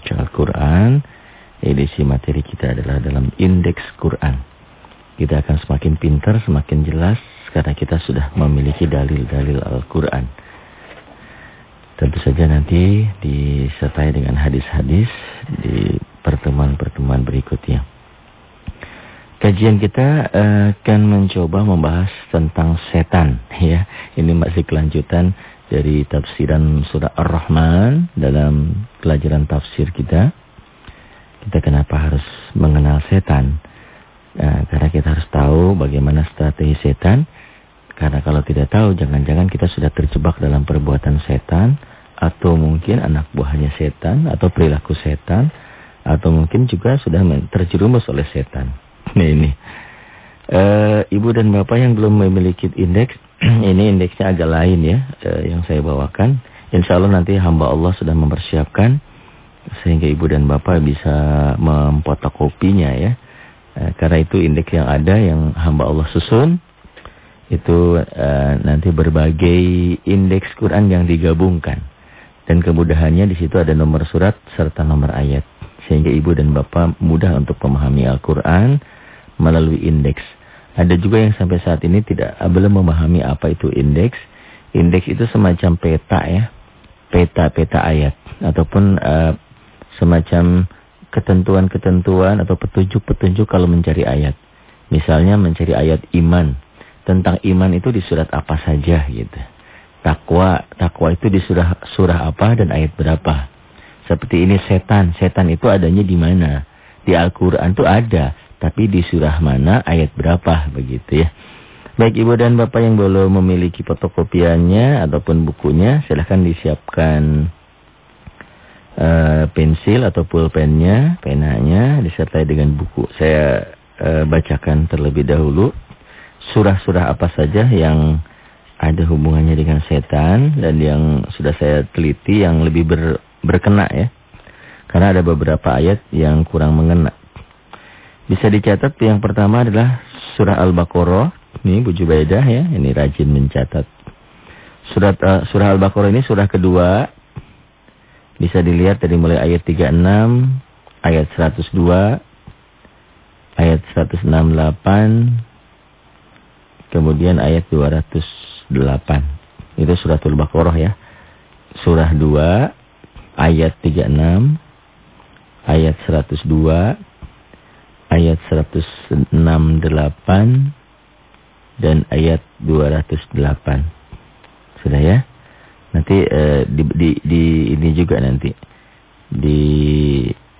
membaca Al-Quran. Edisi materi kita adalah dalam indeks Quran. Kita akan semakin pintar, semakin jelas karena kita sudah memiliki dalil-dalil Al-Quran. Tentu saja nanti disertai dengan hadis-hadis di pertemuan-pertemuan berikutnya. Kajian kita uh, akan mencoba membahas tentang setan ya. Ini masih kelanjutan dari tafsiran surah Ar-Rahman dalam pelajaran tafsir kita. Kita kenapa harus mengenal setan? Nah, karena kita harus tahu bagaimana strategi setan. Karena kalau tidak tahu, jangan-jangan kita sudah terjebak dalam perbuatan setan. Atau mungkin anak buahnya setan. Atau perilaku setan. Atau mungkin juga sudah terjerumus oleh setan. Nah ini. E, ibu dan bapak yang belum memiliki indeks, ini indeksnya agak lain ya, e, yang saya bawakan. Insya Allah nanti hamba Allah sudah mempersiapkan, sehingga ibu dan bapak bisa memfotokopinya ya. E, karena itu indeks yang ada, yang hamba Allah susun, itu e, nanti berbagai indeks Quran yang digabungkan. Dan kemudahannya di situ ada nomor surat serta nomor ayat. Sehingga ibu dan bapak mudah untuk memahami Al-Quran melalui indeks. Ada juga yang sampai saat ini tidak belum memahami apa itu indeks. Indeks itu semacam peta ya. Peta-peta ayat. Ataupun uh, semacam ketentuan-ketentuan atau petunjuk-petunjuk kalau mencari ayat. Misalnya mencari ayat iman. Tentang iman itu di surat apa saja gitu. Takwa, takwa itu di surah surah apa dan ayat berapa. Seperti ini setan, setan itu adanya di mana? Di Al-Qur'an itu ada, tapi di surah mana, ayat berapa, begitu ya. Baik ibu dan bapak yang belum memiliki fotokopiannya ataupun bukunya, silahkan disiapkan uh, pensil atau pulpennya, penanya, disertai dengan buku. Saya uh, bacakan terlebih dahulu surah-surah apa saja yang ada hubungannya dengan setan dan yang sudah saya teliti yang lebih ber, berkena ya. Karena ada beberapa ayat yang kurang mengena. Bisa dicatat yang pertama adalah surah Al-Baqarah. Ini Bu Jubaidah ya, ini rajin mencatat. Surat uh, surah Al-Baqarah ini surah kedua. Bisa dilihat dari mulai ayat 36, ayat 102, ayat 168, kemudian ayat 208. Itu suratul Baqarah ya. Surah 2, ayat 36, ayat 102, ayat 168 dan ayat 208. Sudah ya? Nanti eh, di, di, di ini juga nanti di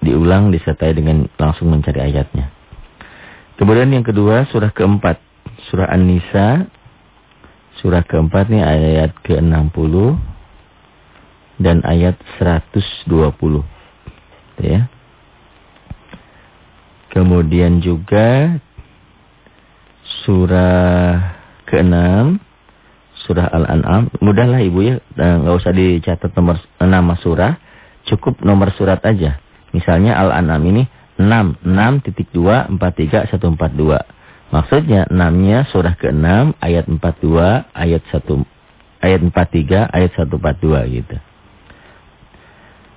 diulang disertai dengan langsung mencari ayatnya. Kemudian yang kedua surah keempat, surah An-Nisa. Surah keempat nih ayat ke-60 dan ayat 120. Ya. Kemudian juga surah ke-6 surah Al-An'am. Mudahlah Ibu ya, enggak usah dicatat nomor nama surah, cukup nomor surat aja. Misalnya Al-An'am ini 6, 6.2 43 142. Maksudnya 6-nya surah ke-6 ayat 42 ayat 1 ayat 43 ayat 142 gitu.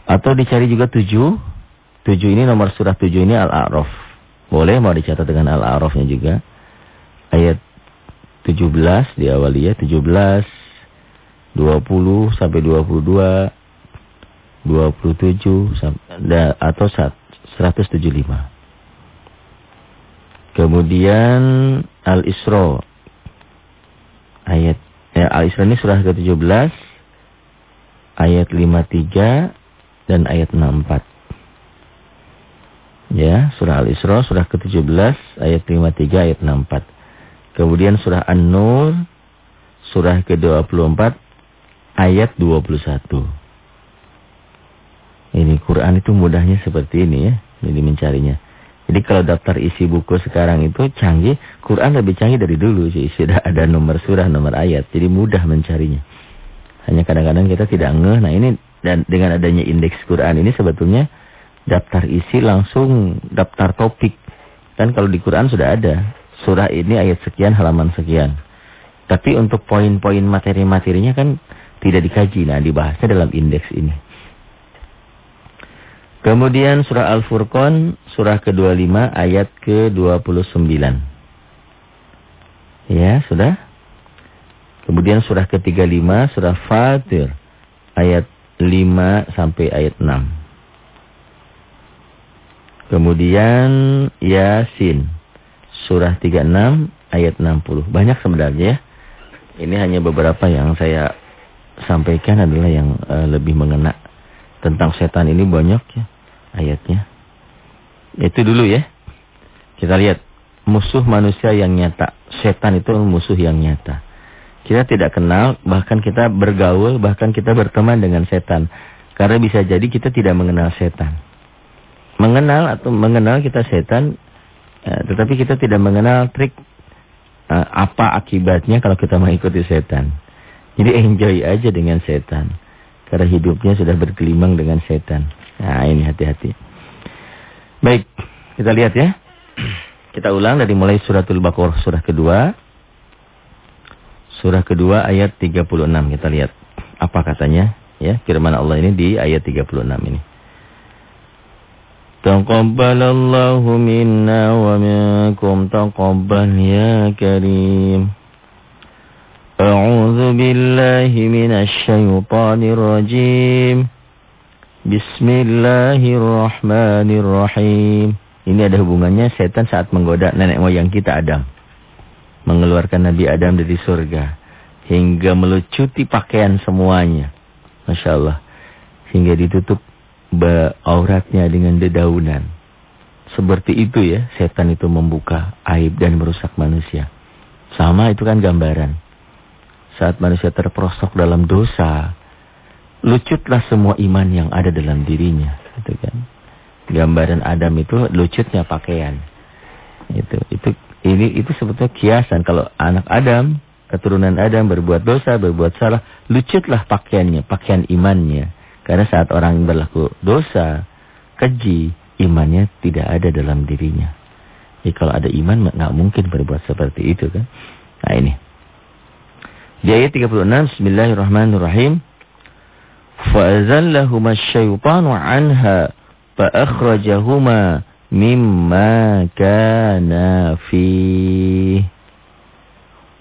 Atau dicari juga 7. 7 ini nomor surah 7 ini Al-A'raf. Boleh mau dicatat dengan Al-A'rafnya juga. Ayat 17 di awal ya 17 20 sampai 22 27 sampai, atau 175. Kemudian Al-Isra ayat ya, Al-Isra ini surah ke-17 ayat 53 dan ayat 64. Ya, surah Al-Isra surah ke-17 ayat 53 ayat 64. Kemudian surah An-Nur surah ke-24 ayat 21. Ini Quran itu mudahnya seperti ini ya, jadi mencarinya. Jadi kalau daftar isi buku sekarang itu canggih, Quran lebih canggih dari dulu sih. Sudah ada nomor surah, nomor ayat, jadi mudah mencarinya. Hanya kadang-kadang kita tidak ngeh. Nah ini dan dengan adanya indeks Quran ini sebetulnya daftar isi langsung daftar topik. Dan kalau di Quran sudah ada. Surah ini ayat sekian, halaman sekian. Tapi untuk poin-poin materi-materinya kan tidak dikaji. Nah dibahasnya dalam indeks ini. Kemudian surah Al-Furqan surah ke-25 ayat ke-29. Ya, sudah? Kemudian surah ke-35 surah Fatir ayat 5 sampai ayat 6. Kemudian Yasin surah 36 ayat 60. Banyak sebenarnya ya. Ini hanya beberapa yang saya sampaikan adalah yang uh, lebih mengena tentang setan ini banyak ya ayatnya. Itu dulu ya. Kita lihat musuh manusia yang nyata. Setan itu musuh yang nyata. Kita tidak kenal, bahkan kita bergaul, bahkan kita berteman dengan setan. Karena bisa jadi kita tidak mengenal setan. Mengenal atau mengenal kita setan, eh, tetapi kita tidak mengenal trik eh, apa akibatnya kalau kita mengikuti setan. Jadi enjoy aja dengan setan. Karena hidupnya sudah berkelimang dengan setan. Nah ini hati-hati. Baik, kita lihat ya. Kita ulang dari mulai suratul Baqarah surah kedua. Surah kedua ayat 36 kita lihat. Apa katanya? Ya, firman Allah ini di ayat 36 ini. Taqabbalallahu minna wa minkum taqabbal ya karim. A'udzu billahi minasy syaithanir rajim. Bismillahirrahmanirrahim. Ini ada hubungannya setan saat menggoda nenek moyang kita Adam. Mengeluarkan Nabi Adam dari surga. Hingga melucuti pakaian semuanya. Masya Allah. Hingga ditutup auratnya dengan dedaunan. Seperti itu ya, setan itu membuka aib dan merusak manusia. Sama itu kan gambaran. Saat manusia terperosok dalam dosa, lucutlah semua iman yang ada dalam dirinya gitu kan gambaran Adam itu lucutnya pakaian itu itu ini itu sebetulnya kiasan kalau anak Adam keturunan Adam berbuat dosa berbuat salah lucutlah pakaiannya pakaian imannya karena saat orang berlaku dosa keji imannya tidak ada dalam dirinya jadi kalau ada iman nggak mungkin berbuat seperti itu kan nah ini di ayat 36 Bismillahirrahmanirrahim فأزلهما الشيطان عنها فأخرجهما مما كانا فيه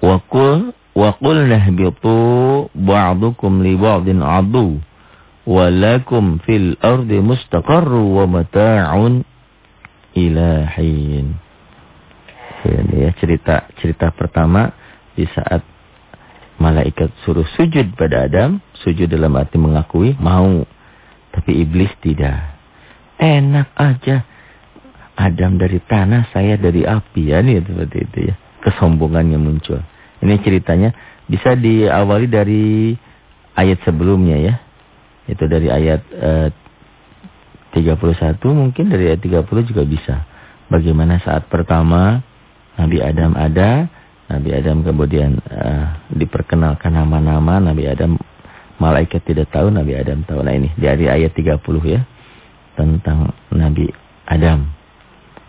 وقل وقلنا اهبطوا بعضكم لبعض عدو walakum fil ardi mustaqarru wa mata'un ilahin. Ini ya cerita cerita pertama di saat malaikat suruh sujud pada Adam, sujud dalam arti mengakui mau, tapi iblis tidak. Enak aja. Adam dari tanah, saya dari api ya nih seperti itu ya. Kesombongannya muncul. Ini ceritanya bisa diawali dari ayat sebelumnya ya. Itu dari ayat eh, 31 mungkin dari ayat 30 juga bisa. Bagaimana saat pertama Nabi Adam ada, Nabi Adam kemudian uh, diperkenalkan nama-nama Nabi Adam malaikat tidak tahu Nabi Adam tahu. Nah ini dari ayat 30 ya tentang Nabi Adam.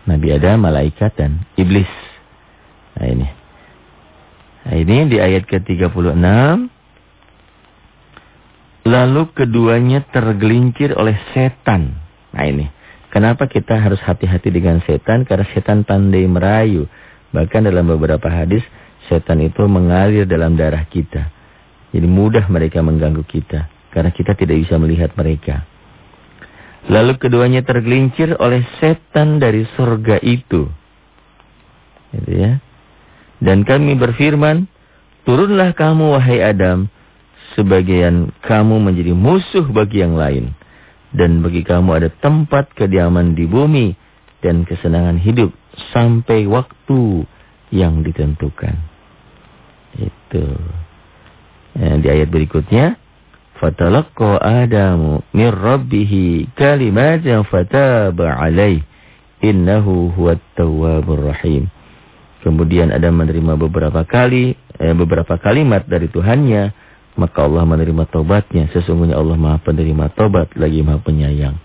Nabi Adam, malaikat dan iblis. Nah ini. Nah ini di ayat ke-36 lalu keduanya tergelincir oleh setan. Nah ini. Kenapa kita harus hati-hati dengan setan? Karena setan pandai merayu. Bahkan dalam beberapa hadis, setan itu mengalir dalam darah kita. Jadi mudah mereka mengganggu kita. Karena kita tidak bisa melihat mereka. Lalu keduanya tergelincir oleh setan dari surga itu. Gitu ya. Dan kami berfirman, turunlah kamu wahai Adam, sebagian kamu menjadi musuh bagi yang lain. Dan bagi kamu ada tempat kediaman di bumi dan kesenangan hidup sampai waktu yang ditentukan. Itu. Ya, di ayat berikutnya, fatalaqqa Adamu min rabbih kalimatin fataba alaih innahu huwat tawwabur rahim. Kemudian Adam menerima beberapa kali eh, beberapa kalimat dari Tuhannya, maka Allah menerima tobatnya. Sesungguhnya Allah Maha penerima tobat lagi Maha penyayang.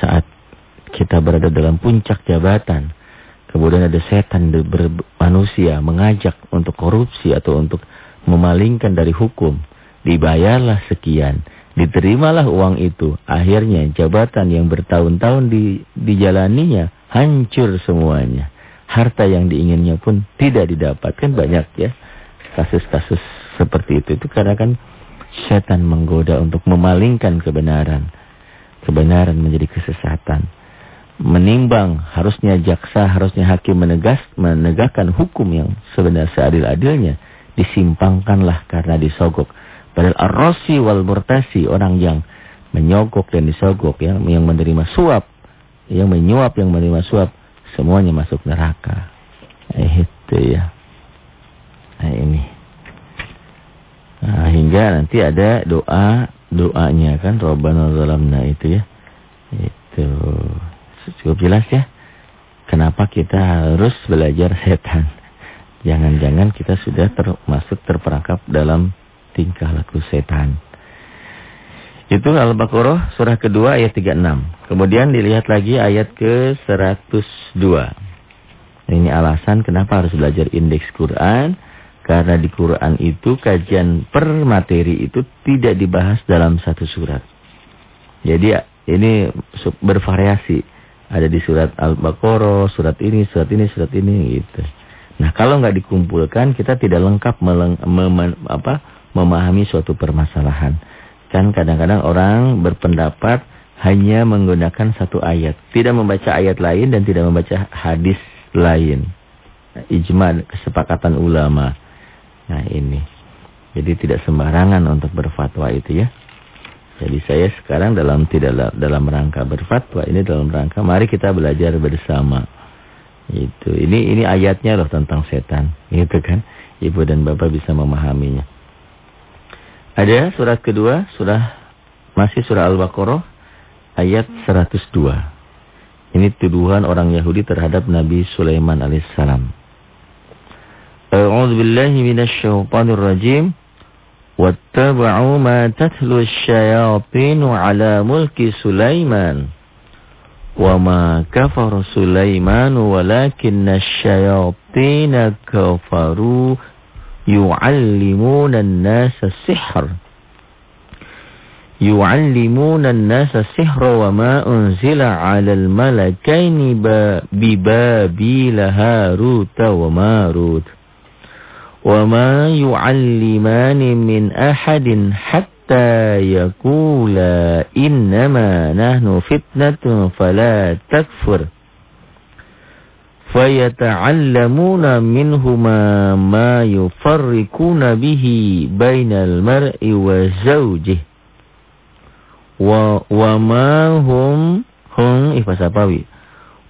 Saat kita berada dalam puncak jabatan. Kemudian ada setan manusia mengajak untuk korupsi atau untuk memalingkan dari hukum. Dibayarlah sekian. Diterimalah uang itu. Akhirnya jabatan yang bertahun-tahun di, dijalaninya hancur semuanya. Harta yang diinginnya pun tidak didapatkan banyak ya. Kasus-kasus seperti itu. Itu karena kan setan menggoda untuk memalingkan kebenaran. Kebenaran menjadi kesesatan. Menimbang harusnya jaksa, harusnya hakim menegas, menegakkan hukum yang sebenarnya seadil-adilnya. Disimpangkanlah karena disogok Padahal ar-rasi wal murtasi, orang yang menyogok dan disogok, yang, yang menerima suap, yang menyuap, yang menerima suap, semuanya masuk neraka. Eh, itu ya. Nah ini. Nah, hingga nanti ada doa, doanya kan, Rabbana zalamna itu ya. Itu cukup jelas ya. Kenapa kita harus belajar setan? Jangan-jangan kita sudah termasuk terperangkap dalam tingkah laku setan. Itu Al-Baqarah surah kedua ayat 36. Kemudian dilihat lagi ayat ke-102. Ini alasan kenapa harus belajar indeks Quran. Karena di Quran itu kajian per materi itu tidak dibahas dalam satu surat. Jadi ini bervariasi. Ada di surat Al-Baqarah, surat ini, surat ini, surat ini gitu. Nah, kalau nggak dikumpulkan kita tidak lengkap meleng, mem, apa, memahami suatu permasalahan. Kan kadang-kadang orang berpendapat hanya menggunakan satu ayat. Tidak membaca ayat lain dan tidak membaca hadis lain. Ijma kesepakatan ulama. Nah ini. Jadi tidak sembarangan untuk berfatwa itu ya. Jadi saya sekarang dalam tidak dalam rangka berfatwa ini dalam rangka mari kita belajar bersama. Itu. Ini ini ayatnya loh tentang setan. Itu kan. Ibu dan Bapak bisa memahaminya. Ada surat kedua, surah masih surah Al-Baqarah ayat 102. Ini tuduhan orang Yahudi terhadap Nabi Sulaiman alaihissalam. أعوذ بالله من الشيطان الرجيم. واتبعوا ما تتلو الشياطين على ملك سليمان. وما كفر سليمان ولكن الشياطين كفروا يعلمون الناس السحر. يعلمون الناس السحر وما أنزل على الملكين ببابيل هاروت وماروت. وما يعلمان من أحد حتى يقولا إنما نحن فتنة فلا تكفر فيتعلمون منهما ما يفرقون به بين المرء وزوجه وما هم هم إفاس أبوي.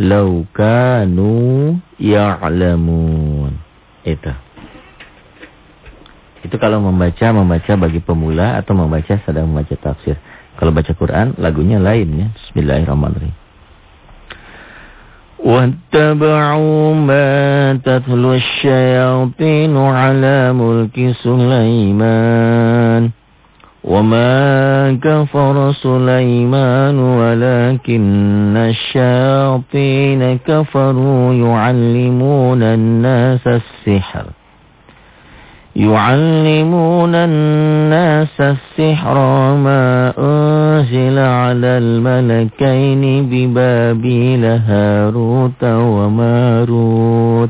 لو كانوا يعلمون itu itu kalau membaca membaca bagi pemula atau membaca sedang membaca tafsir kalau baca Quran lagunya lain ya Bismillahirrahmanirrahim واتبعوا ما تتلو الشياطين على ملك سليمان وما كفر سليمان ولكن الشياطين كفروا يعلمون الناس السحر يعلمون الناس السحر ما أنزل على الملكين ببابيل هاروت وماروت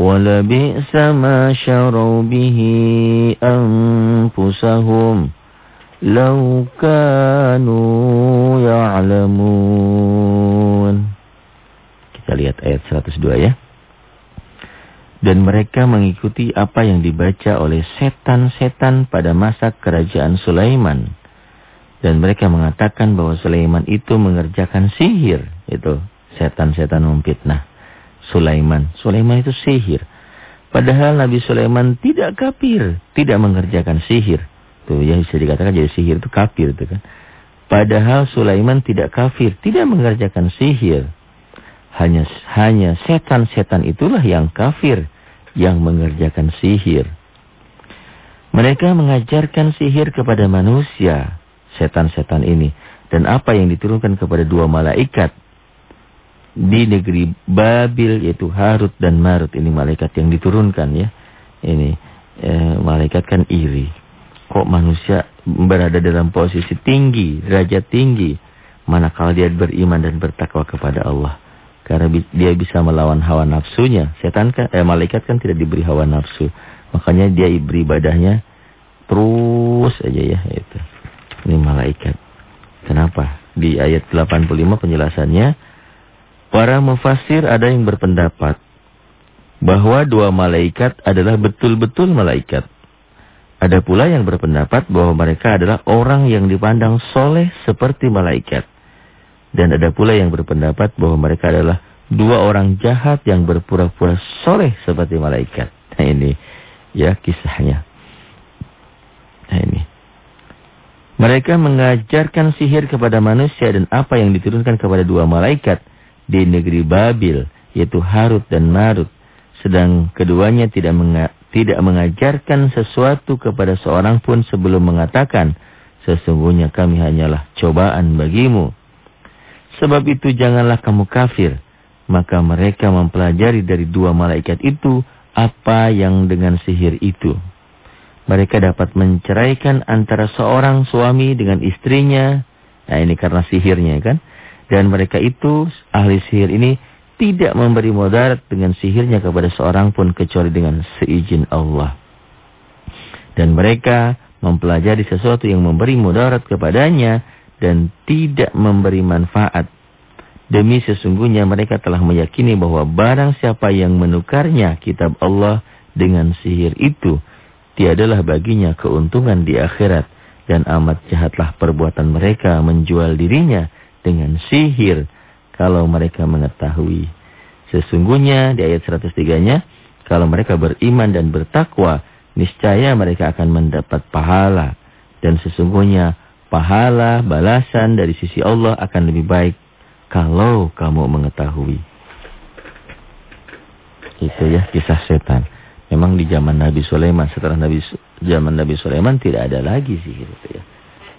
ولبئس ما شروا به أنفسهم لو كانوا يعلمون Kita lihat ayat 102 ya. Dan mereka mengikuti apa yang dibaca oleh setan-setan pada masa kerajaan Sulaiman. Dan mereka mengatakan bahwa Sulaiman itu mengerjakan sihir. Itu setan-setan memfitnah Sulaiman. Sulaiman itu sihir. Padahal Nabi Sulaiman tidak kafir, tidak mengerjakan sihir. Tuh ya bisa dikatakan jadi sihir itu kafir itu kan. Padahal Sulaiman tidak kafir, tidak mengerjakan sihir. Hanya hanya setan-setan itulah yang kafir yang mengerjakan sihir. Mereka mengajarkan sihir kepada manusia, setan-setan ini. Dan apa yang diturunkan kepada dua malaikat di negeri Babil yaitu Harut dan Marut. Ini malaikat yang diturunkan ya. Ini eh, malaikat kan iri. Kok manusia berada dalam posisi tinggi, derajat tinggi. Manakala dia beriman dan bertakwa kepada Allah. Karena dia bisa melawan hawa nafsunya. Setan kan, eh, malaikat kan tidak diberi hawa nafsu. Makanya dia beribadahnya terus aja ya. Itu. Ini malaikat. Kenapa? Di ayat 85 penjelasannya. Para mufasir ada yang berpendapat. Bahwa dua malaikat adalah betul-betul malaikat. Ada pula yang berpendapat bahwa mereka adalah orang yang dipandang soleh seperti malaikat. Dan ada pula yang berpendapat bahwa mereka adalah dua orang jahat yang berpura-pura soleh seperti malaikat. Nah ini ya kisahnya. Nah ini. Mereka mengajarkan sihir kepada manusia dan apa yang diturunkan kepada dua malaikat di negeri Babil, yaitu Harut dan Marut. Sedang keduanya tidak menga tidak mengajarkan sesuatu kepada seorang pun sebelum mengatakan, sesungguhnya kami hanyalah cobaan bagimu. Sebab itu janganlah kamu kafir. Maka mereka mempelajari dari dua malaikat itu apa yang dengan sihir itu. Mereka dapat menceraikan antara seorang suami dengan istrinya. Nah ini karena sihirnya kan. Dan mereka itu, ahli sihir ini, tidak memberi mudarat dengan sihirnya kepada seorang pun kecuali dengan seizin Allah. Dan mereka mempelajari sesuatu yang memberi mudarat kepadanya dan tidak memberi manfaat. Demi sesungguhnya mereka telah meyakini bahwa barang siapa yang menukarnya kitab Allah dengan sihir itu, tiadalah baginya keuntungan di akhirat. Dan amat jahatlah perbuatan mereka menjual dirinya dengan sihir kalau mereka mengetahui. Sesungguhnya di ayat 103-nya, kalau mereka beriman dan bertakwa, niscaya mereka akan mendapat pahala. Dan sesungguhnya pahala balasan dari sisi Allah akan lebih baik kalau kamu mengetahui. Itu ya kisah setan. Memang di zaman Nabi Sulaiman, setelah Nabi zaman Nabi Sulaiman tidak ada lagi sih gitu ya.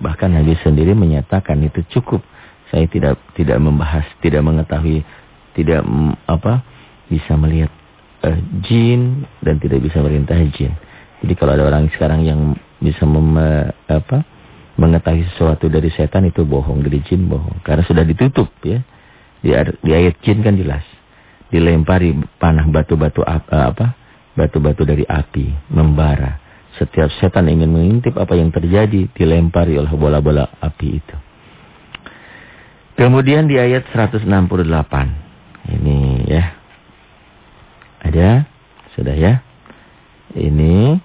Bahkan Nabi sendiri menyatakan itu cukup. Saya tidak tidak membahas, tidak mengetahui, tidak apa bisa melihat uh, jin dan tidak bisa merintah jin. Jadi kalau ada orang sekarang yang bisa mem, apa mengetahui sesuatu dari setan itu bohong, dari jin bohong. Karena sudah ditutup ya. Di, di ayat jin kan jelas. Dilempari panah batu-batu eh, apa? Batu-batu dari api, membara. Setiap setan ingin mengintip apa yang terjadi, dilempari oleh bola-bola api itu. Kemudian di ayat 168. Ini ya. Ada? Sudah ya? Ini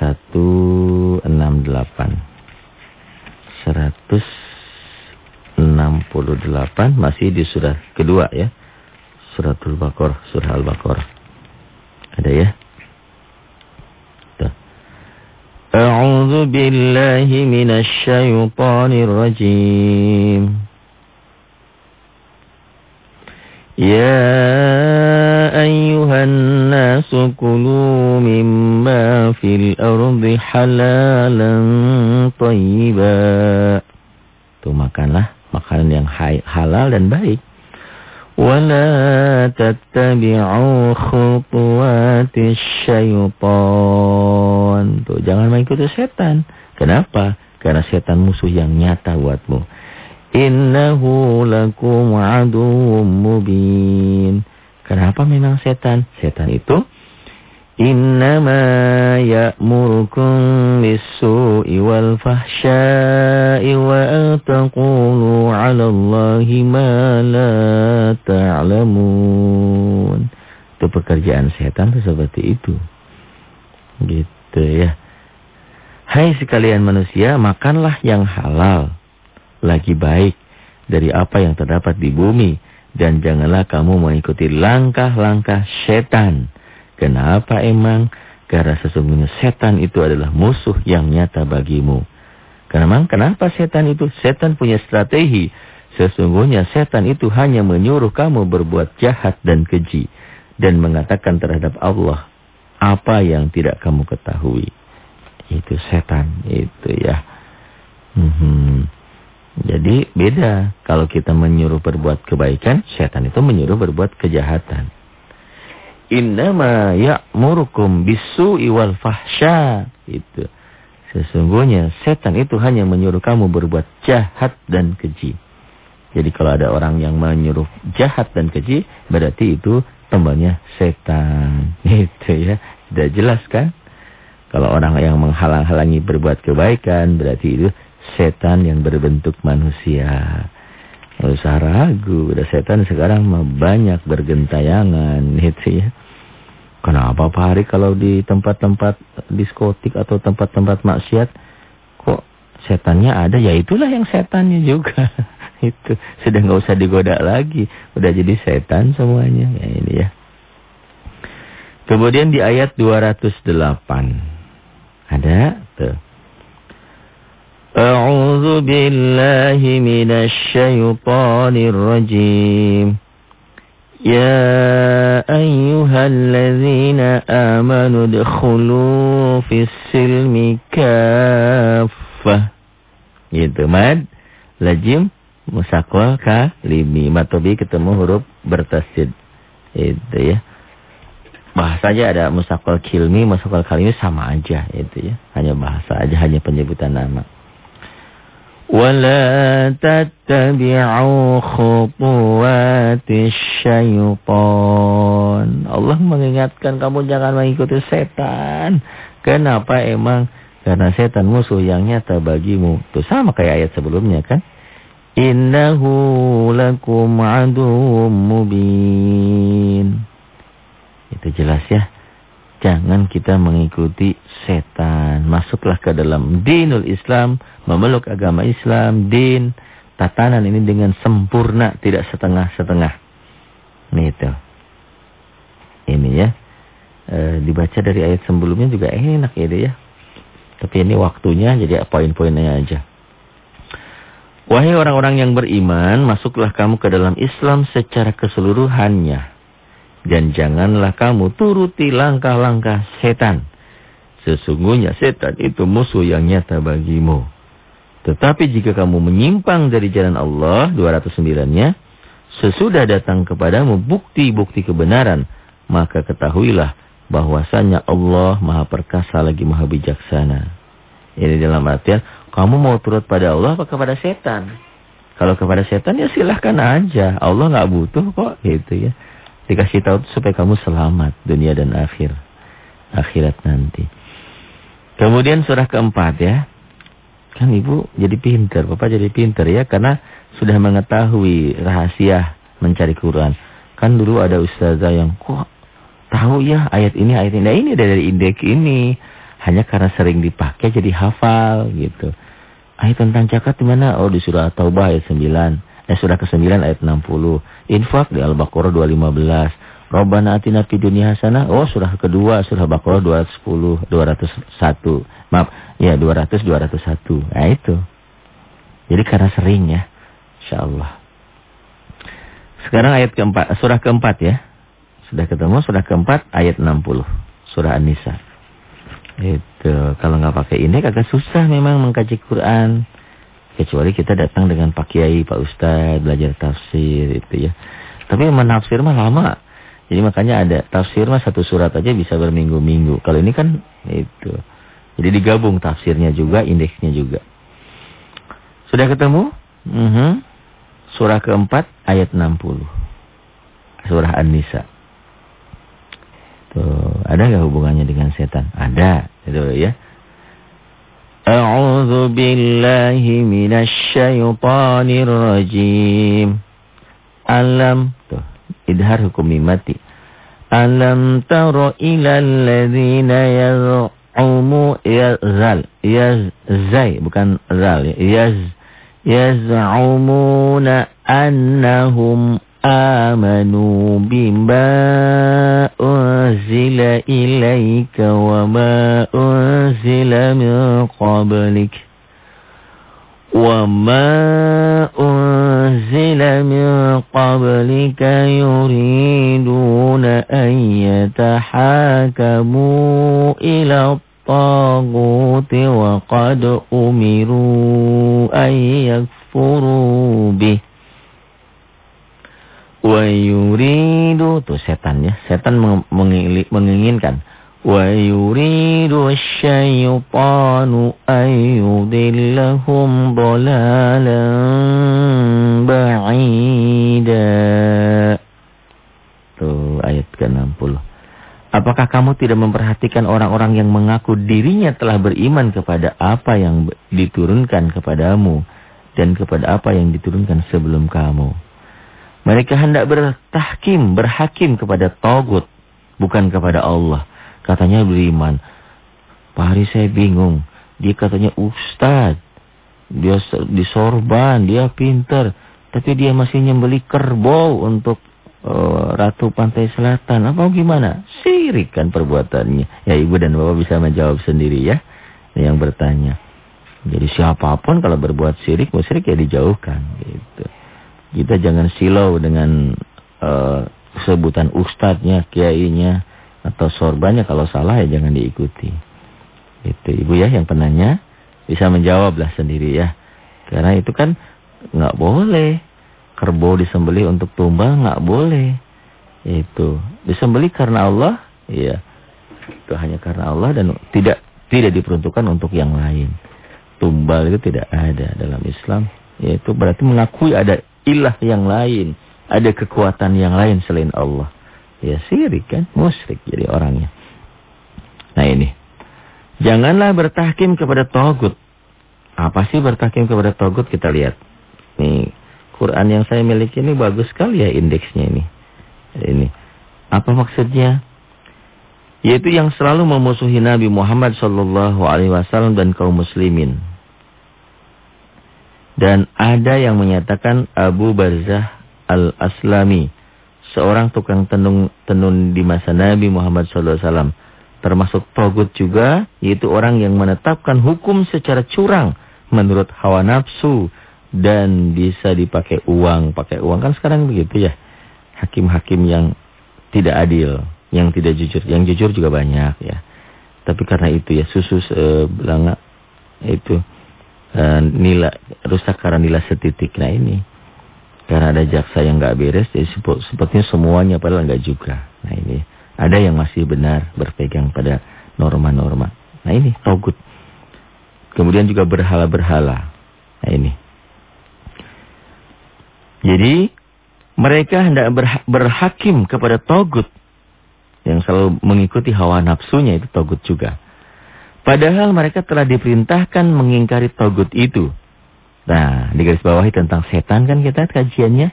168 168 masih di surah kedua ya suratul baqarah surah al-baqarah ada ya A'udzu billahi minasy syaithanir rajim Ya ayyuhan nasu kulu mimma fil ardi halalan tayyiba. Tuh makanlah makanan yang halal dan baik. ولا تتبعوا خطوات الشيطان tuh jangan mengikuti setan kenapa karena setan musuh yang nyata buatmu innahu lakum aduwwum mubin kenapa memang setan setan itu إنما يأمركم بالسوء والفحشاء وأن تقولوا على الله ما لا تعلمون Itu pekerjaan setan itu seperti itu. Gitu ya. Hai sekalian manusia, makanlah yang halal. Lagi baik dari apa yang terdapat di bumi. Dan janganlah kamu mengikuti langkah-langkah setan Kenapa emang? Karena sesungguhnya setan itu adalah musuh yang nyata bagimu. Karena kenapa setan itu? Setan punya strategi. Sesungguhnya setan itu hanya menyuruh kamu berbuat jahat dan keji. Dan mengatakan terhadap Allah apa yang tidak kamu ketahui. Itu setan. Itu ya. Hmm. Jadi beda. Kalau kita menyuruh berbuat kebaikan, setan itu menyuruh berbuat kejahatan. Innama ya'murukum bisu'i wal fahsya. Itu. Sesungguhnya setan itu hanya menyuruh kamu berbuat jahat dan keji. Jadi kalau ada orang yang menyuruh jahat dan keji, berarti itu temannya setan. Itu ya. Sudah jelas kan? Kalau orang yang menghalang-halangi berbuat kebaikan, berarti itu setan yang berbentuk manusia. Nggak usah ragu, udah setan sekarang banyak bergentayangan gitu ya. Kenapa Pak Hari kalau di tempat-tempat diskotik atau tempat-tempat maksiat kok setannya ada? Ya itulah yang setannya juga. itu sudah nggak usah digoda lagi, udah jadi setan semuanya. Ya ini ya. Kemudian di ayat 208 ada tuh. أعوذ بالله من الشيطان الرجيم يا أيها الذين آمنوا ادخلوا في السلم كافة Itu mad, lajim, musakwal, kalimi. Matobi ketemu huruf bertasid. Itu ya. Bahasanya ada musakwal kilmi, musakwal kalimi sama aja. Itu ya. Hanya bahasa aja, hanya penyebutan nama. ولا تتبعوا خطوات الشيطان Allah mengingatkan kamu jangan mengikuti setan. Kenapa emang? Karena setan musuh yang nyata bagimu. Itu sama kayak ayat sebelumnya kan? Innahu lakum aduwwum mubin. Itu jelas ya. Jangan kita mengikuti setan. Masuklah ke dalam dinul Islam. Memeluk agama Islam. Din. Tatanan ini dengan sempurna. Tidak setengah-setengah. Ini itu. Ini ya. E, dibaca dari ayat sebelumnya juga enak ya ya. Tapi ini waktunya jadi poin-poinnya aja. Wahai orang-orang yang beriman, masuklah kamu ke dalam Islam secara keseluruhannya. Dan janganlah kamu turuti langkah-langkah setan. Sesungguhnya setan itu musuh yang nyata bagimu. Tetapi jika kamu menyimpang dari jalan Allah, 209-nya, sesudah datang kepadamu bukti-bukti kebenaran, maka ketahuilah bahwasanya Allah maha perkasa lagi maha bijaksana. Ini dalam artian, kamu mau turut pada Allah apa kepada setan? Kalau kepada setan ya silahkan aja. Allah nggak butuh kok gitu ya. Dikasih tahu supaya kamu selamat dunia dan akhir. Akhirat nanti. Kemudian surah keempat ya. Kan ibu jadi pinter, bapak jadi pinter ya. Karena sudah mengetahui rahasia mencari Quran. Kan dulu ada ustazah yang kok tahu ya ayat ini, ayat ini. Nah ini dari indeks ini. Hanya karena sering dipakai jadi hafal gitu. Ayat tentang zakat di mana? Oh di surah Taubah ayat 9. Eh surah ke-9 ayat 60. Infak di Al-Baqarah 215. Rabbana atina fid dunya hasanah. Oh surah kedua surah Baqarah 210 201. Maaf, ya 200 201. Nah itu. Jadi karena sering ya. Insyaallah. Sekarang ayat keempat, surah keempat ya. Sudah ketemu surah keempat ayat 60. Surah An-Nisa. Itu kalau nggak pakai ini kagak susah memang mengkaji Quran. Kecuali kita datang dengan Pak Kiai, Pak Ustadz, belajar tafsir itu ya. Tapi menafsir mah lama. Jadi makanya ada tafsir mah satu surat aja bisa berminggu-minggu. Kalau ini kan itu. Jadi digabung tafsirnya juga, indeksnya juga. Sudah ketemu? Mm -hmm. Surah keempat ayat 60. Surah An-Nisa. Tuh, ada nggak hubungannya dengan setan? Ada, itu ya. أعوذ بالله من الشيطان الرجيم. ألم إدهار hukum ألم تر إلى الذين يزعموا يزال يزاي bukan zal يز يزعمون أنهم آمنوا بما أنزل إليك وما أنزل من قبلك وما أنزل من قبلك يريدون أن يتحاكموا إلى الطاغوت وقد أمروا أن يكفروا به Wa yuridu setan ya. Setan menginginkan. Wa yuridu syaitanu ayyudillahum dolalan ba'ida. Tuh ayat ke-60. Apakah kamu tidak memperhatikan orang-orang yang mengaku dirinya telah beriman kepada apa yang diturunkan kepadamu dan kepada apa yang diturunkan sebelum kamu? Mereka hendak bertahkim, berhakim kepada Togut. Bukan kepada Allah. Katanya beriman. Pak Hari saya bingung. Dia katanya ustad. Dia disorban, dia pinter. Tapi dia masih nyembeli kerbau untuk uh, Ratu Pantai Selatan. Apa gimana? Sirik kan perbuatannya. Ya ibu dan bapak bisa menjawab sendiri ya. Yang bertanya. Jadi siapa pun kalau berbuat sirik, musyrik ya dijauhkan. Gitu. Kita jangan silau dengan uh, sebutan ustadznya, kiainya, atau sorbannya. Kalau salah ya jangan diikuti. Itu ibu ya yang penanya bisa menjawablah sendiri ya. Karena itu kan nggak boleh. Kerbau disembeli untuk tumbal nggak boleh. Itu disembeli karena Allah, iya. Itu hanya karena Allah dan tidak tidak diperuntukkan untuk yang lain. Tumbal itu tidak ada dalam Islam. Yaitu berarti mengakui ada ilah yang lain. Ada kekuatan yang lain selain Allah. Ya sirik kan, musyrik jadi orangnya. Nah ini. Janganlah bertahkim kepada togut. Apa sih bertahkim kepada togut kita lihat. Nih, Quran yang saya miliki ini bagus sekali ya indeksnya ini. Ini. Apa maksudnya? Yaitu yang selalu memusuhi Nabi Muhammad Wasallam dan kaum muslimin. Dan ada yang menyatakan Abu Barzah al-Aslami. Seorang tukang tenun, tenun di masa Nabi Muhammad SAW. Termasuk togut juga, yaitu orang yang menetapkan hukum secara curang. Menurut hawa nafsu. Dan bisa dipakai uang. Pakai uang kan sekarang begitu ya. Hakim-hakim yang tidak adil. Yang tidak jujur. Yang jujur juga banyak ya. Tapi karena itu ya susu sebelanga itu uh, nila rusak karena nila setitik. Nah ini karena ada jaksa yang nggak beres, jadi sepertinya semuanya padahal nggak juga. Nah ini ada yang masih benar berpegang pada norma-norma. Nah ini togut. Kemudian juga berhala-berhala. Nah ini. Jadi mereka hendak berhakim kepada togut yang selalu mengikuti hawa nafsunya itu togut juga. Padahal mereka telah diperintahkan mengingkari togut itu. Nah, di garis bawahi tentang setan kan kita kajiannya.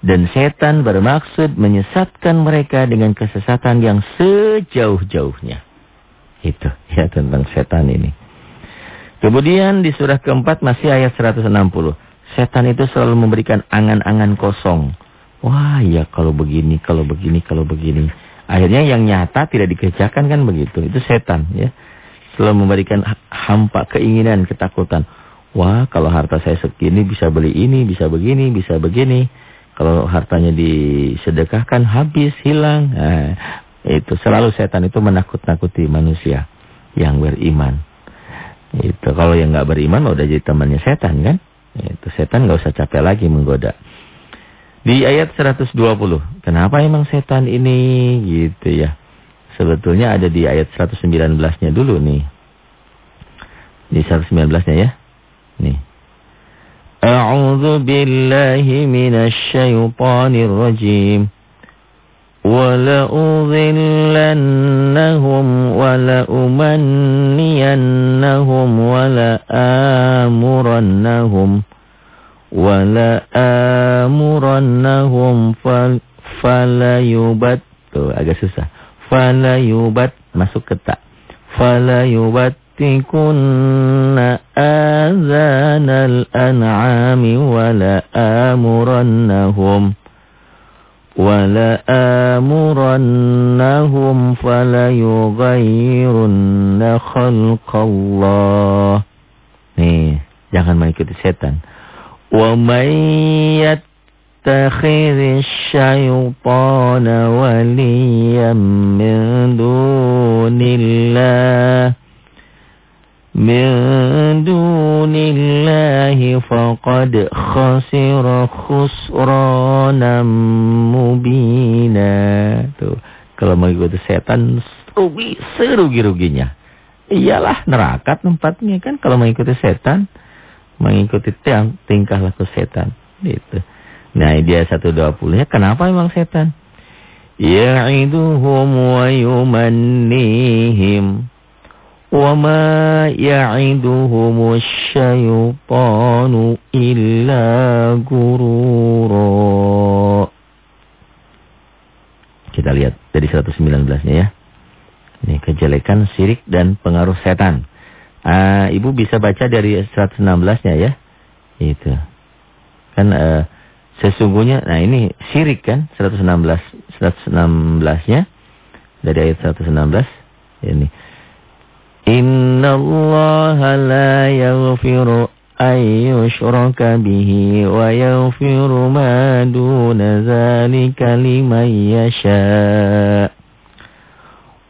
Dan setan bermaksud menyesatkan mereka dengan kesesatan yang sejauh-jauhnya. Itu ya tentang setan ini. Kemudian di surah keempat masih ayat 160. Setan itu selalu memberikan angan-angan kosong. Wah ya kalau begini, kalau begini, kalau begini. Akhirnya yang nyata tidak dikerjakan kan begitu. Itu setan ya selalu memberikan hampa keinginan, ketakutan. Wah, kalau harta saya segini bisa beli ini, bisa begini, bisa begini. Kalau hartanya disedekahkan habis, hilang. Nah, itu selalu setan itu menakut-nakuti manusia yang beriman. Itu kalau yang nggak beriman udah jadi temannya setan kan? Itu setan nggak usah capek lagi menggoda. Di ayat 120. Kenapa emang setan ini gitu ya? Sebetulnya ada di ayat 119-nya dulu nih. Di 119-nya ya. Nih. A'udzu billahi minasy syaithanir rajim. ولأضلنهم ولأمنينهم ولآمرنهم ولآمرنهم فليبت tuh agak susah falayubat masuk ke tak falayubattikunna azanal an'ami wala'amurannahum ولآمرنهم فليغيرن خلق الله Nih, jangan mengikuti setan. Wa may yattakhidhish syaitana waliyan min dunillah min dunillahi faqad khasira khusranan mubina. Tuh, kalau mengikuti setan rugi serugi-ruginya. Iyalah neraka tempatnya kan kalau mengikuti setan, mengikuti tingkah laku setan. Gitu. Nah dia 120 ya kenapa memang setan? Ya Ya'iduhum wa yumannihim wa ma ya'iduhum syaitanu illa gurura. Kita lihat dari 119-nya ya. Ini kejelekan sirik dan pengaruh setan. Uh, Ibu bisa baca dari 116-nya ya. Itu. Kan uh, sesungguhnya, nah ini syirik kan 116 116-nya dari ayat 116 ini. Inna Allah la yaghfiru an yushraka bihi wa yaghfiru ma duna zalika liman yasha.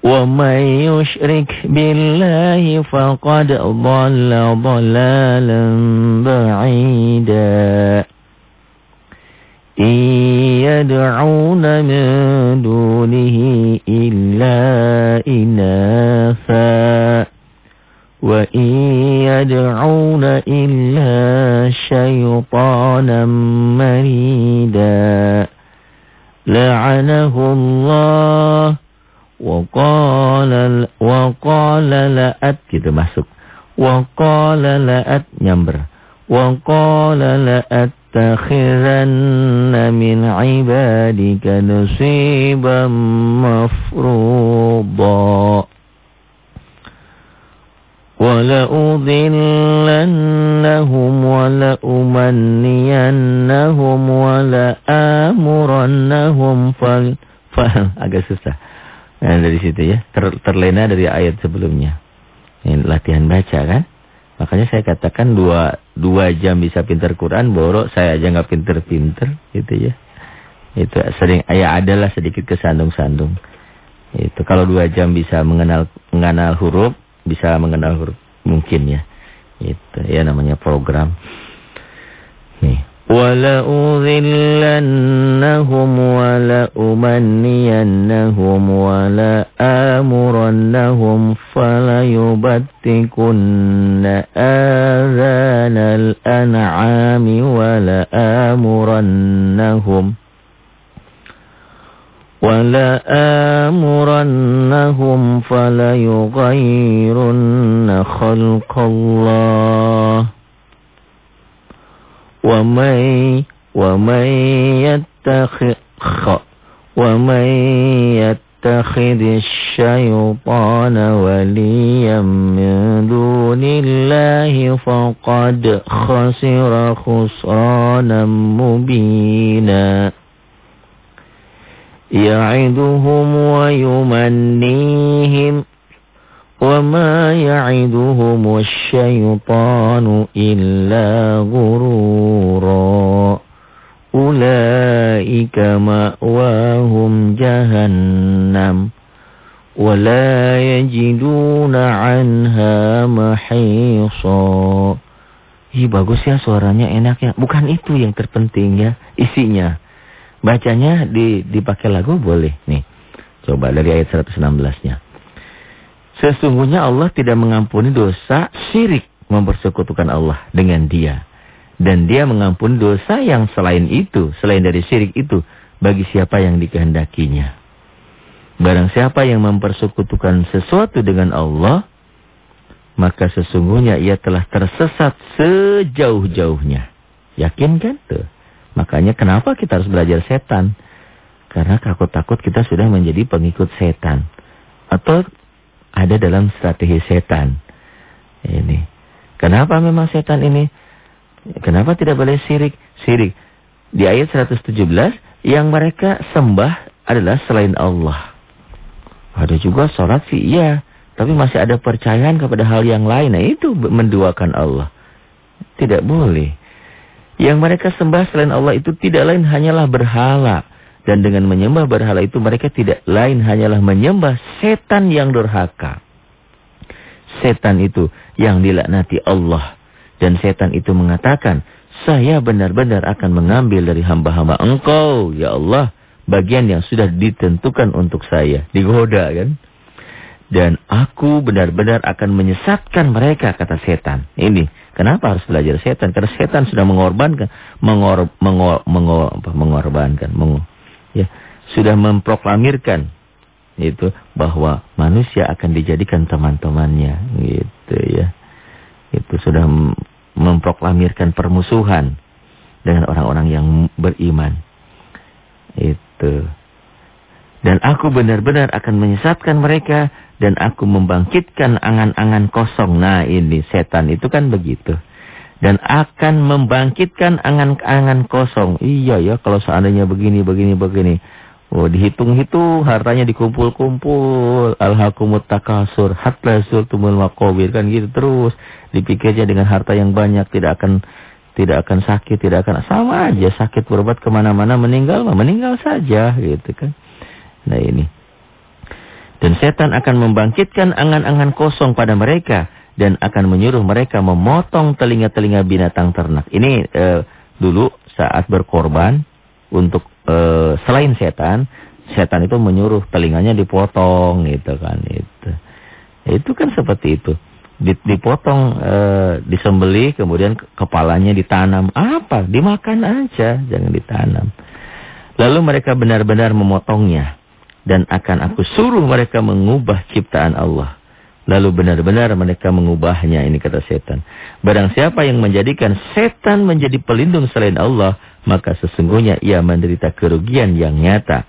Wa man yushrik billahi faqad dhalla dhalalan ba'ida. يدعون من دونه إلا إناثا وإن يدعون إلا شيطانا مريدا لعنه الله وقال وقال لأت gitu masuk. وقال لأت nyamber. وقال لأت لَأَتَّخِذَنَّ مِنْ عِبَادِكَ نُصِيبًا مَفْرُوضًا وَلَأُضِلَّنَّهُمْ وَلَأُمَنِّيَنَّهُمْ وَلَآمُرَنَّهُمْ فَلْ agak susah. Nah, dari situ ya, ter, terlena dari ayat sebelumnya. Ini latihan baca kan? Makanya saya katakan dua, dua jam bisa pinter Quran, borok saya aja nggak pinter-pinter gitu ya. Itu sering, ya adalah sedikit kesandung-sandung. Itu kalau dua jam bisa mengenal mengenal huruf, bisa mengenal huruf mungkin ya. Itu ya namanya program. Nih. ولأذلنهم ولأمنينهم ولآمرنهم فليبتكن آذان الأنعام ولآمرنهم ولآمرنهم فليغيرن خلق الله ومن ومن يتخذ ومن يتخذ الشيطان وليا من دون الله فقد خسر خسرانا مبينا. يعدهم ويمنيهم. وما يعدهم الشيطان إلا غرورا أولئك مأواهم جهنم ولا يجدون عنها محيصا Ih bagus ya suaranya enak ya. Bukan itu yang terpenting ya isinya. Bacanya di, dipakai lagu boleh. Nih, coba dari ayat 116-nya. Sesungguhnya Allah tidak mengampuni dosa syirik mempersekutukan Allah dengan dia. Dan dia mengampuni dosa yang selain itu, selain dari syirik itu, bagi siapa yang dikehendakinya. Barang siapa yang mempersekutukan sesuatu dengan Allah, maka sesungguhnya ia telah tersesat sejauh-jauhnya. Yakin kan tuh? Makanya kenapa kita harus belajar setan? Karena takut-takut kita sudah menjadi pengikut setan. Atau ada dalam strategi setan. Ini. Kenapa memang setan ini? Kenapa tidak boleh sirik? Sirik. Di ayat 117, yang mereka sembah adalah selain Allah. Ada juga sholat sih, iya. Tapi masih ada percayaan kepada hal yang lain. Nah itu menduakan Allah. Tidak boleh. Yang mereka sembah selain Allah itu tidak lain hanyalah berhala. Dan dengan menyembah berhala itu mereka tidak lain hanyalah menyembah setan yang durhaka. Setan itu yang dilaknati Allah. Dan setan itu mengatakan, saya benar-benar akan mengambil dari hamba-hamba engkau, ya Allah. Bagian yang sudah ditentukan untuk saya. Digoda kan. Dan aku benar-benar akan menyesatkan mereka, kata setan. Ini Kenapa harus belajar setan? Karena setan sudah mengorbankan, mengor, mengor, mengor, mengorbankan, meng, ya, sudah memproklamirkan itu bahwa manusia akan dijadikan teman-temannya, gitu ya. Itu sudah memproklamirkan permusuhan dengan orang-orang yang beriman. Itu. Dan aku benar-benar akan menyesatkan mereka dan aku membangkitkan angan-angan kosong. Nah ini setan itu kan begitu. Dan akan membangkitkan angan-angan kosong. Iya ya kalau seandainya begini, begini, begini. Oh dihitung-hitung hartanya dikumpul-kumpul. Alhakumut takasur. Hatta tumul makobir. Kan gitu terus. Dipikirnya dengan harta yang banyak tidak akan tidak akan sakit, tidak akan sama aja sakit berobat ke mana-mana meninggal, meninggal saja gitu kan. Nah ini. Dan setan akan membangkitkan angan-angan kosong pada mereka. Dan akan menyuruh mereka memotong telinga-telinga binatang ternak. Ini e, dulu saat berkorban untuk e, selain setan. Setan itu menyuruh telinganya dipotong gitu kan. Itu, itu kan seperti itu. Dipotong, e, disembeli, kemudian kepalanya ditanam. Apa? Dimakan aja, jangan ditanam. Lalu mereka benar-benar memotongnya dan akan aku suruh mereka mengubah ciptaan Allah. Lalu benar-benar mereka mengubahnya, ini kata setan. Barang siapa yang menjadikan setan menjadi pelindung selain Allah, maka sesungguhnya ia menderita kerugian yang nyata.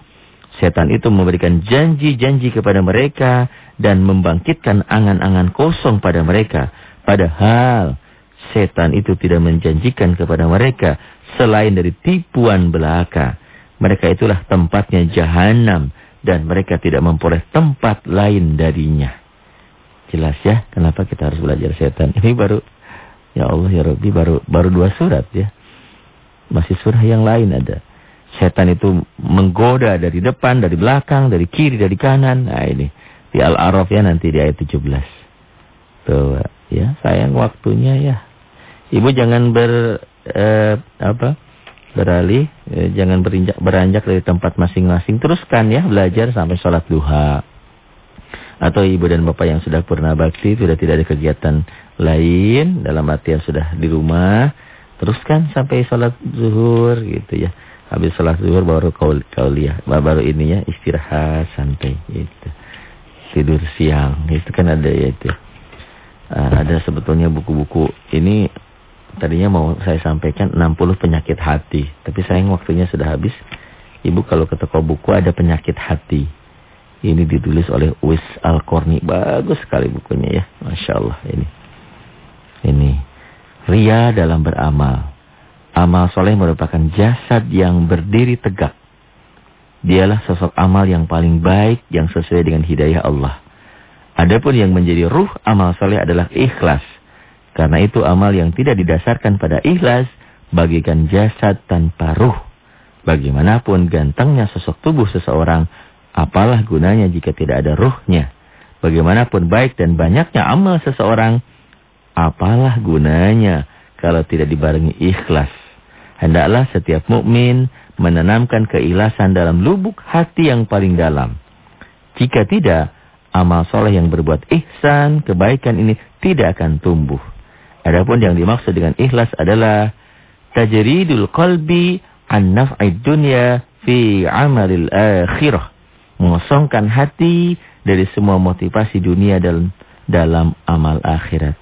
Setan itu memberikan janji-janji kepada mereka dan membangkitkan angan-angan kosong pada mereka. Padahal setan itu tidak menjanjikan kepada mereka selain dari tipuan belaka. Mereka itulah tempatnya jahanam dan mereka tidak memperoleh tempat lain darinya. Jelas ya, kenapa kita harus belajar setan? Ini baru, ya Allah ya Rabbi, baru baru dua surat ya. Masih surah yang lain ada. Setan itu menggoda dari depan, dari belakang, dari kiri, dari kanan. Nah ini, di Al-A'raf ya nanti di ayat 17. Tuh, ya sayang waktunya ya. Ibu jangan ber, eh, apa, beralih, eh, jangan berinjak, beranjak dari tempat masing-masing. Teruskan ya belajar sampai sholat duha. Atau ibu dan bapak yang sudah pernah bakti, sudah tidak ada kegiatan lain, dalam artian sudah di rumah, teruskan sampai sholat zuhur gitu ya. Habis sholat zuhur baru kau kauliah, baru ini ya istirahat santai gitu. Tidur siang, itu kan ada ya itu. Uh, ada sebetulnya buku-buku ini Tadinya mau saya sampaikan 60 penyakit hati. Tapi sayang waktunya sudah habis. Ibu kalau ke toko buku ada penyakit hati. Ini ditulis oleh Uwis Al-Korni. Bagus sekali bukunya ya. Masya Allah ini. Ini. Ria dalam beramal. Amal soleh merupakan jasad yang berdiri tegak. Dialah sosok amal yang paling baik yang sesuai dengan hidayah Allah. Adapun yang menjadi ruh amal soleh adalah ikhlas. Karena itu amal yang tidak didasarkan pada ikhlas bagikan jasad tanpa ruh. Bagaimanapun gantengnya sosok tubuh seseorang, apalah gunanya jika tidak ada ruhnya. Bagaimanapun baik dan banyaknya amal seseorang, apalah gunanya kalau tidak dibarengi ikhlas. Hendaklah setiap mukmin menanamkan keikhlasan dalam lubuk hati yang paling dalam. Jika tidak, amal soleh yang berbuat ihsan, kebaikan ini tidak akan tumbuh. Adapun yang dimaksud dengan ikhlas adalah tajridul qalbi an naf'id dunya fi amalil akhirah. Mengosongkan hati dari semua motivasi dunia dalam dalam amal akhirat.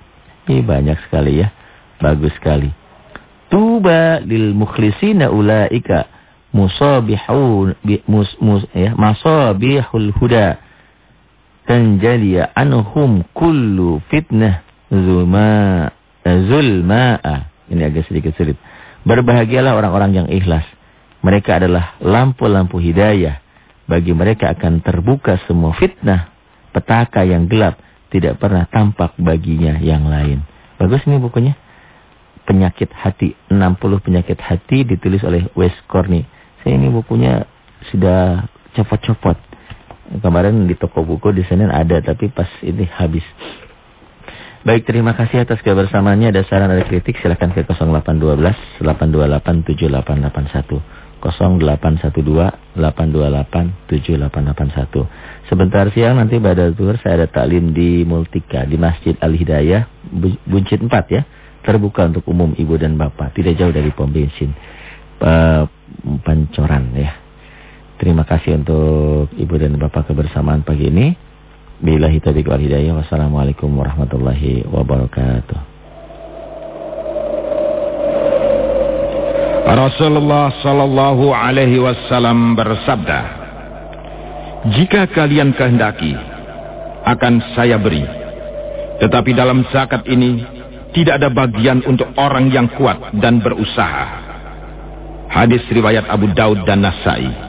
Ini banyak sekali ya. Bagus sekali. Tuba lil mukhlisina ulaika musabihun mus, mus, ya, masabihul huda tanjaliya anhum kullu fitnah zulma zulma'a. Ini agak sedikit sulit. Berbahagialah orang-orang yang ikhlas. Mereka adalah lampu-lampu hidayah. Bagi mereka akan terbuka semua fitnah, petaka yang gelap, tidak pernah tampak baginya yang lain. Bagus ini bukunya. Penyakit Hati, 60 Penyakit Hati ditulis oleh Wes Corny. Saya ini bukunya sudah copot-copot. Kemarin di toko buku di Senin ada, tapi pas ini habis. Baik, terima kasih atas kebersamaannya. Ada saran, ada kritik, silakan ke 0812 828 7881. 0812 828 7881. Sebentar siang nanti pada zuhur saya ada taklim di Multika di Masjid Al-Hidayah Buncit 4 ya. Terbuka untuk umum ibu dan bapak, tidak jauh dari pom bensin pancoran ya. Terima kasih untuk ibu dan bapak kebersamaan pagi ini. Bila taufiq wal hidayah. Wassalamualaikum warahmatullahi wabarakatuh. Rasulullah sallallahu alaihi wasallam bersabda, "Jika kalian kehendaki, akan saya beri. Tetapi dalam zakat ini tidak ada bagian untuk orang yang kuat dan berusaha." Hadis riwayat Abu Daud dan Nasai.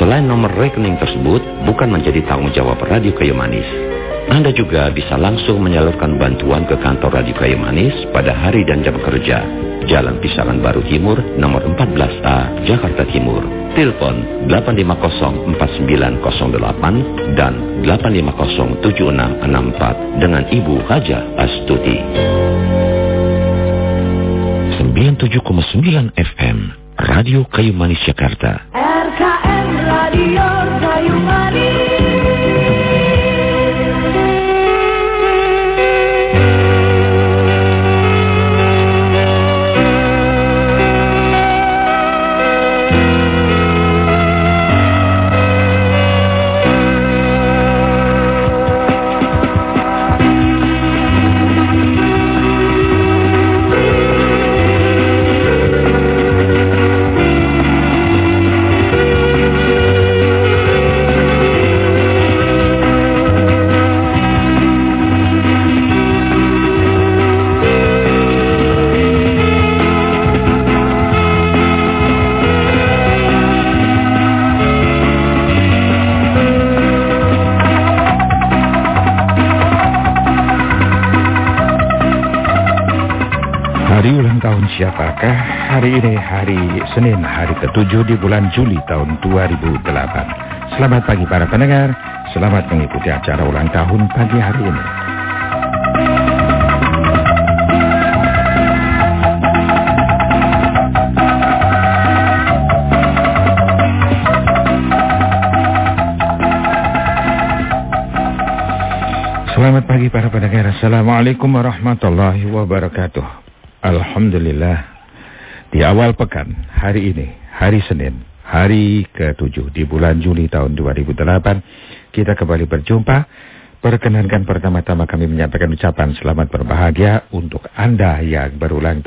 Selain nomor rekening tersebut bukan menjadi tanggung jawab Radio Kayu Manis. Anda juga bisa langsung menyalurkan bantuan ke kantor Radio Kayu Manis pada hari dan jam kerja. Jalan Pisangan Baru Timur, nomor 14A, Jakarta Timur. Telepon 8504908 dan 8507664 dengan Ibu Haja Astuti. 97,9 FM Radio Kayu Manis Jakarta. RKM Radio Kayu Manis. Ketujuh di bulan Juli tahun 2008. Selamat pagi para pendengar, selamat mengikuti acara ulang tahun pagi hari ini. Selamat pagi para pendengar. Assalamualaikum warahmatullahi wabarakatuh. Alhamdulillah di awal pekan hari ini, hari Senin, hari ke-7 di bulan Juli tahun 2008 kita kembali berjumpa. Perkenankan pertama-tama kami menyampaikan ucapan selamat berbahagia untuk Anda yang berulang